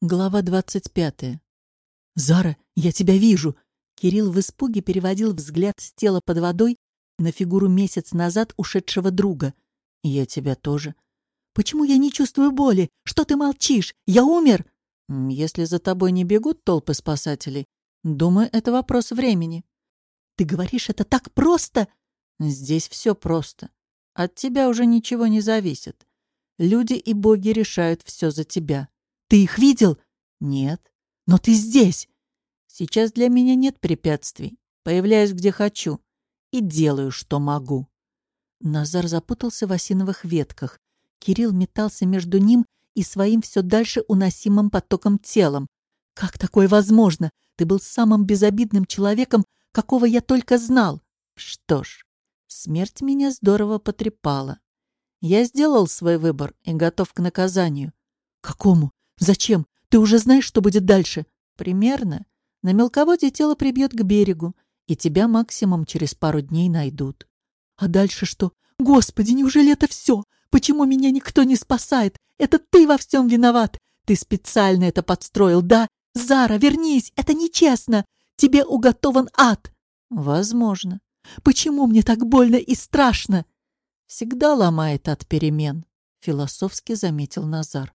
Глава двадцать пятая. «Зара, я тебя вижу!» Кирилл в испуге переводил взгляд с тела под водой на фигуру месяц назад ушедшего друга. «Я тебя тоже». «Почему я не чувствую боли? Что ты молчишь? Я умер?» «Если за тобой не бегут толпы спасателей, думаю, это вопрос времени». «Ты говоришь, это так просто?» «Здесь все просто. От тебя уже ничего не зависит. Люди и боги решают все за тебя». «Ты их видел?» «Нет». «Но ты здесь!» «Сейчас для меня нет препятствий. Появляюсь, где хочу. И делаю, что могу». Назар запутался в осиновых ветках. Кирилл метался между ним и своим все дальше уносимым потоком телом. «Как такое возможно? Ты был самым безобидным человеком, какого я только знал». «Что ж, смерть меня здорово потрепала. Я сделал свой выбор и готов к наказанию». «Какому? Зачем? Ты уже знаешь, что будет дальше?» «Примерно. На мелководье тело прибьет к берегу, и тебя максимум через пару дней найдут». «А дальше что? Господи, неужели это все? Почему меня никто не спасает? Это ты во всем виноват. Ты специально это подстроил, да? Зара, вернись, это нечестно. Тебе уготован ад. Возможно. Почему мне так больно и страшно? Всегда ломает от перемен, философски заметил Назар.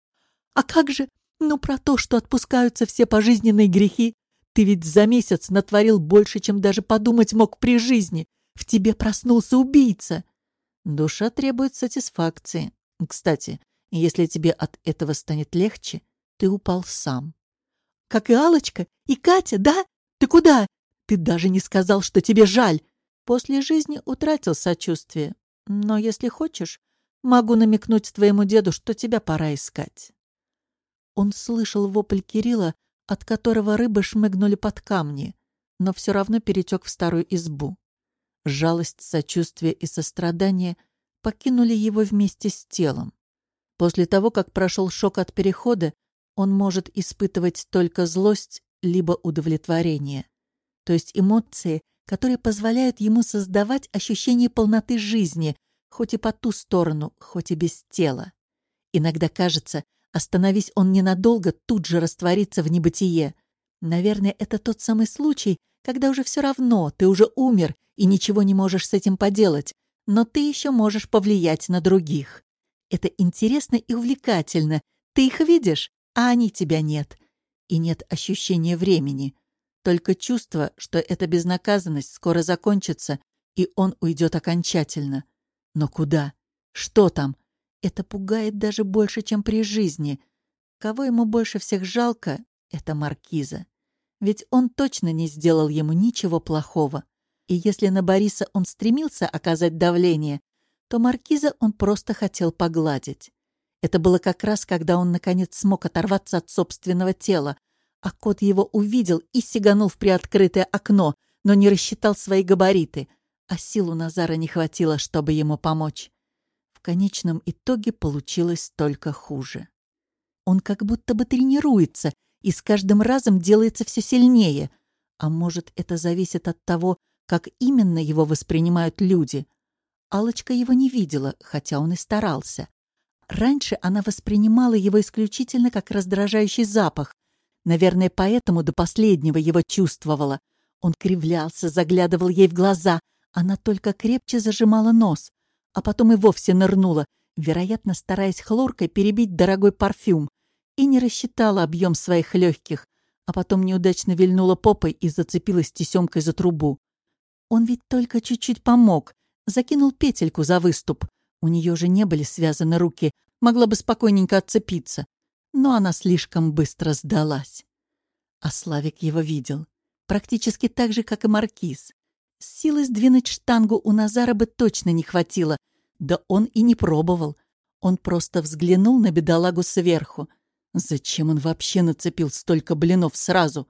А как же, ну, про то, что отпускаются все пожизненные грехи? Ты ведь за месяц натворил больше, чем даже подумать мог при жизни. В тебе проснулся убийца. Душа требует сатисфакции. Кстати, если тебе от этого станет легче, ты упал сам. Как и Алочка, и Катя, да? Ты куда? Ты даже не сказал, что тебе жаль. После жизни утратил сочувствие. Но если хочешь, могу намекнуть твоему деду, что тебя пора искать. Он слышал вопль Кирилла, от которого рыбы шмыгнули под камни, но все равно перетек в старую избу. Жалость, сочувствие и сострадание покинули его вместе с телом. После того, как прошел шок от перехода, он может испытывать только злость либо удовлетворение, то есть эмоции, которые позволяют ему создавать ощущение полноты жизни, хоть и по ту сторону, хоть и без тела. Иногда кажется, остановись он ненадолго, тут же растворится в небытие. Наверное, это тот самый случай, когда уже все равно, ты уже умер и ничего не можешь с этим поделать, но ты еще можешь повлиять на других. Это интересно и увлекательно. Ты их видишь, а они тебя нет. И нет ощущения времени. Только чувство, что эта безнаказанность скоро закончится, и он уйдет окончательно. Но куда? Что там? Это пугает даже больше, чем при жизни. Кого ему больше всех жалко, это Маркиза. Ведь он точно не сделал ему ничего плохого. И если на Бориса он стремился оказать давление, то Маркиза он просто хотел погладить. Это было как раз, когда он, наконец, смог оторваться от собственного тела, а кот его увидел и сиганул в приоткрытое окно, но не рассчитал свои габариты, а сил у Назара не хватило, чтобы ему помочь. В конечном итоге получилось только хуже. Он как будто бы тренируется и с каждым разом делается все сильнее. А может, это зависит от того, как именно его воспринимают люди. алочка его не видела, хотя он и старался. Раньше она воспринимала его исключительно как раздражающий запах. Наверное, поэтому до последнего его чувствовала. Он кривлялся, заглядывал ей в глаза. Она только крепче зажимала нос, а потом и вовсе нырнула, вероятно, стараясь хлоркой перебить дорогой парфюм и не рассчитала объем своих легких, а потом неудачно вильнула попой и зацепилась тесемкой за трубу. Он ведь только чуть-чуть помог, закинул петельку за выступ. У нее же не были связаны руки, могла бы спокойненько отцепиться. Но она слишком быстро сдалась. А Славик его видел. Практически так же, как и Маркиз. Силы сдвинуть штангу у Назара бы точно не хватило. Да он и не пробовал. Он просто взглянул на бедолагу сверху. Зачем он вообще нацепил столько блинов сразу?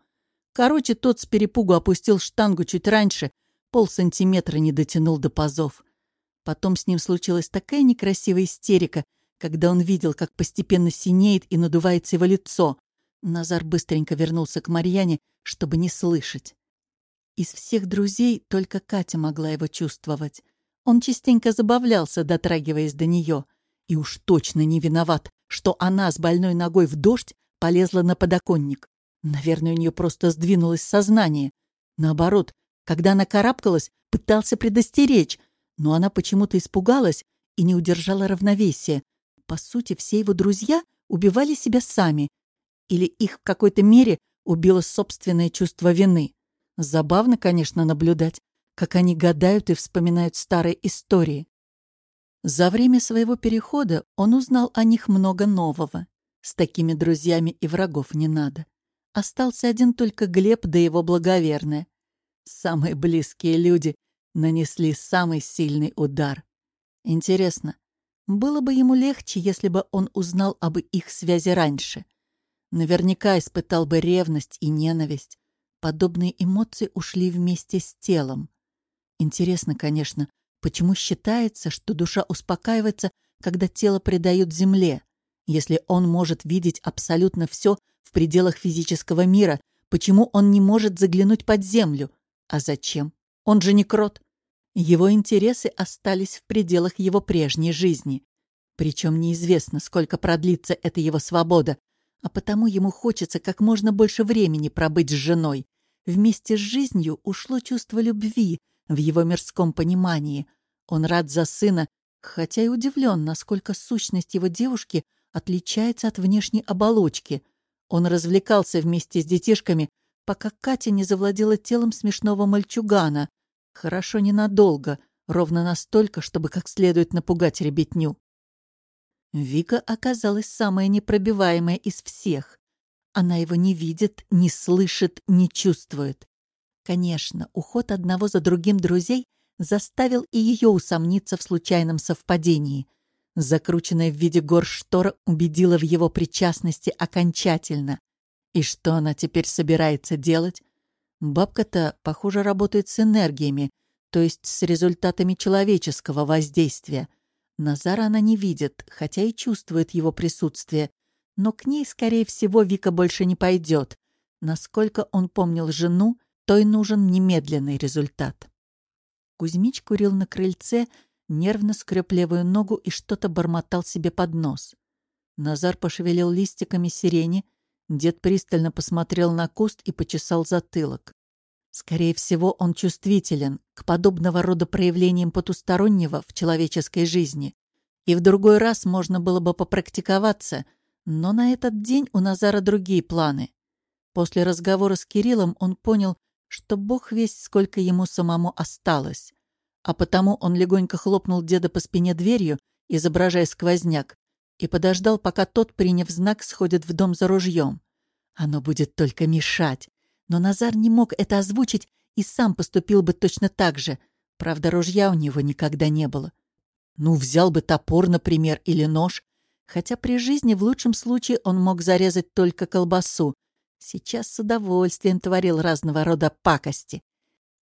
Короче, тот с перепугу опустил штангу чуть раньше, полсантиметра не дотянул до пазов. Потом с ним случилась такая некрасивая истерика, когда он видел, как постепенно синеет и надувается его лицо. Назар быстренько вернулся к Марьяне, чтобы не слышать. Из всех друзей только Катя могла его чувствовать. Он частенько забавлялся, дотрагиваясь до нее. И уж точно не виноват, что она с больной ногой в дождь полезла на подоконник. Наверное, у нее просто сдвинулось сознание. Наоборот, когда она карабкалась, пытался предостеречь, но она почему-то испугалась и не удержала равновесия. По сути, все его друзья убивали себя сами. Или их в какой-то мере убило собственное чувство вины. Забавно, конечно, наблюдать, как они гадают и вспоминают старые истории. За время своего перехода он узнал о них много нового. С такими друзьями и врагов не надо. Остался один только Глеб да его благоверная. Самые близкие люди нанесли самый сильный удар. Интересно, было бы ему легче, если бы он узнал об их связи раньше. Наверняка испытал бы ревность и ненависть. Подобные эмоции ушли вместе с телом. Интересно, конечно, почему считается, что душа успокаивается, когда тело предают земле? Если он может видеть абсолютно все в пределах физического мира, почему он не может заглянуть под землю? А зачем? Он же не крот. Его интересы остались в пределах его прежней жизни. Причем неизвестно, сколько продлится эта его свобода, а потому ему хочется как можно больше времени пробыть с женой. Вместе с жизнью ушло чувство любви в его мирском понимании. Он рад за сына, хотя и удивлен, насколько сущность его девушки отличается от внешней оболочки. Он развлекался вместе с детишками, пока Катя не завладела телом смешного мальчугана. Хорошо ненадолго, ровно настолько, чтобы как следует напугать ребятню. Вика оказалась самая непробиваемая из всех. Она его не видит, не слышит, не чувствует. Конечно, уход одного за другим друзей заставил и ее усомниться в случайном совпадении. Закрученная в виде гор штора убедила в его причастности окончательно. И что она теперь собирается делать? Бабка-то, похоже, работает с энергиями, то есть с результатами человеческого воздействия. Назара она не видит, хотя и чувствует его присутствие. Но к ней, скорее всего, Вика больше не пойдет. Насколько он помнил жену, той нужен немедленный результат. Кузьмич курил на крыльце, нервно скреб левую ногу и что-то бормотал себе под нос. Назар пошевелил листиками сирени, Дед пристально посмотрел на куст и почесал затылок. Скорее всего, он чувствителен к подобного рода проявлениям потустороннего в человеческой жизни. И в другой раз можно было бы попрактиковаться, но на этот день у Назара другие планы. После разговора с Кириллом он понял, что бог весть, сколько ему самому осталось. А потому он легонько хлопнул деда по спине дверью, изображая сквозняк, и подождал, пока тот, приняв знак, сходит в дом за ружьем. Оно будет только мешать. Но Назар не мог это озвучить и сам поступил бы точно так же. Правда, ружья у него никогда не было. Ну, взял бы топор, например, или нож. Хотя при жизни в лучшем случае он мог зарезать только колбасу. Сейчас с удовольствием творил разного рода пакости.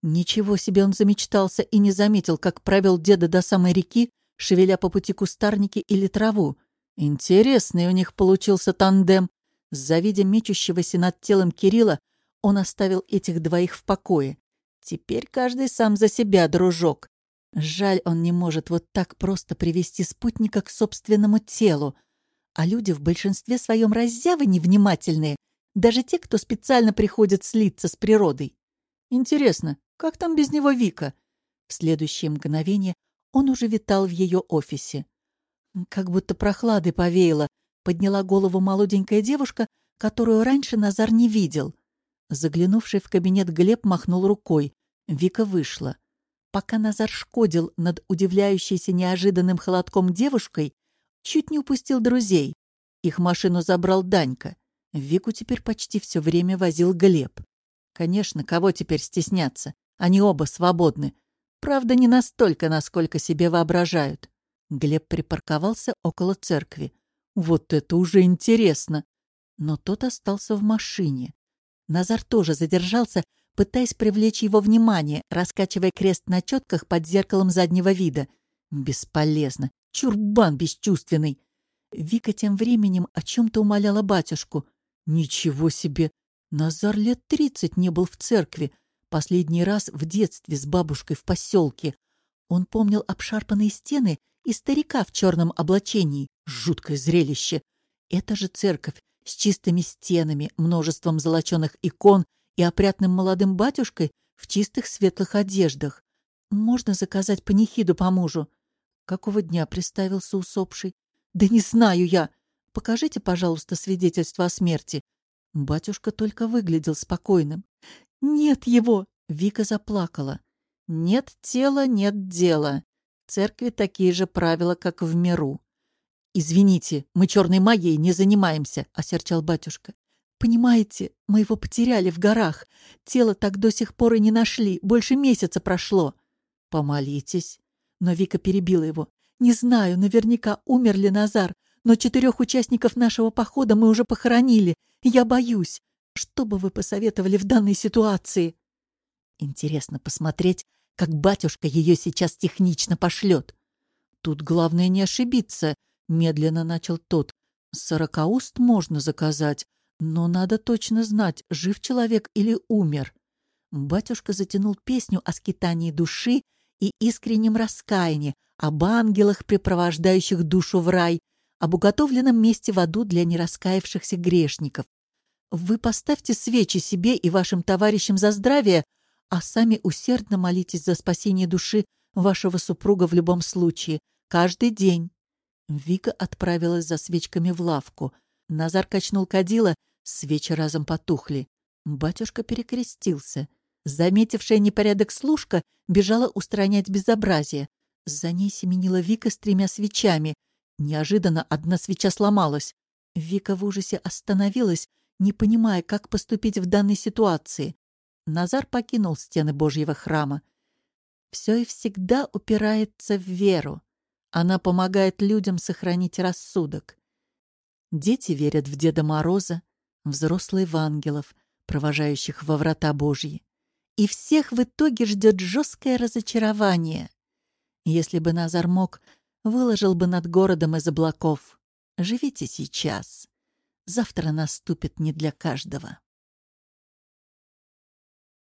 Ничего себе он замечтался и не заметил, как провел деда до самой реки, шевеля по пути кустарники или траву. Интересный у них получился тандем. Завидя мечущегося над телом Кирилла, он оставил этих двоих в покое. Теперь каждый сам за себя, дружок. Жаль, он не может вот так просто привести спутника к собственному телу. А люди в большинстве своем раззявы невнимательные, даже те, кто специально приходит слиться с природой. Интересно, как там без него Вика? В следующее мгновение он уже витал в ее офисе. Как будто прохлады повеяло, подняла голову молоденькая девушка, которую раньше Назар не видел. Заглянувший в кабинет Глеб махнул рукой. Вика вышла. Пока Назар шкодил над удивляющейся неожиданным холодком девушкой, чуть не упустил друзей. Их машину забрал Данька. Вику теперь почти все время возил Глеб. Конечно, кого теперь стесняться? Они оба свободны. Правда, не настолько, насколько себе воображают. Глеб припарковался около церкви. Вот это уже интересно! Но тот остался в машине. Назар тоже задержался, пытаясь привлечь его внимание, раскачивая крест на четках под зеркалом заднего вида. Бесполезно. Чурбан бесчувственный. Вика тем временем о чем-то умоляла батюшку. Ничего себе! Назар лет тридцать не был в церкви. Последний раз в детстве с бабушкой в поселке. Он помнил обшарпанные стены и старика в черном облачении. Жуткое зрелище. Это же церковь с чистыми стенами, множеством золоченых икон и опрятным молодым батюшкой в чистых светлых одеждах. Можно заказать панихиду по мужу. Какого дня приставился усопший? Да не знаю я. Покажите, пожалуйста, свидетельство о смерти. Батюшка только выглядел спокойным. Нет его! Вика заплакала. Нет тела, нет дела. В церкви такие же правила, как в миру. «Извините, мы черной магией не занимаемся», — осерчал батюшка. «Понимаете, мы его потеряли в горах. Тело так до сих пор и не нашли. Больше месяца прошло». «Помолитесь». Но Вика перебила его. «Не знаю, наверняка умер ли Назар, но четырех участников нашего похода мы уже похоронили. Я боюсь. Что бы вы посоветовали в данной ситуации?» Интересно посмотреть, как батюшка ее сейчас технично пошлет. Тут главное не ошибиться, медленно начал тот. Сорокауст можно заказать, но надо точно знать, жив человек или умер. Батюшка затянул песню о скитании души и искреннем раскаянии, об ангелах, припровождающих душу в рай, об уготовленном месте в аду для нераскаявшихся грешников. Вы поставьте свечи себе и вашим товарищам за здравие, а сами усердно молитесь за спасение души вашего супруга в любом случае, каждый день. Вика отправилась за свечками в лавку. Назар качнул кадила, свечи разом потухли. Батюшка перекрестился. Заметившая непорядок служка бежала устранять безобразие. За ней семенила Вика с тремя свечами. Неожиданно одна свеча сломалась. Вика в ужасе остановилась, не понимая, как поступить в данной ситуации. Назар покинул стены Божьего храма. Все и всегда упирается в веру. Она помогает людям сохранить рассудок. Дети верят в Деда Мороза, взрослые в ангелов, провожающих во врата Божьи. И всех в итоге ждет жесткое разочарование. Если бы Назар мог, выложил бы над городом из облаков. Живите сейчас. Завтра наступит не для каждого.